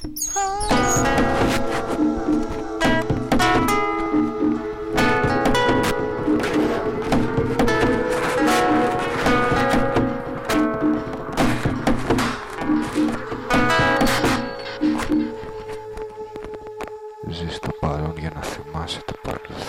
Ζεις το παρόν για να θυμάσαι το παρελθόν.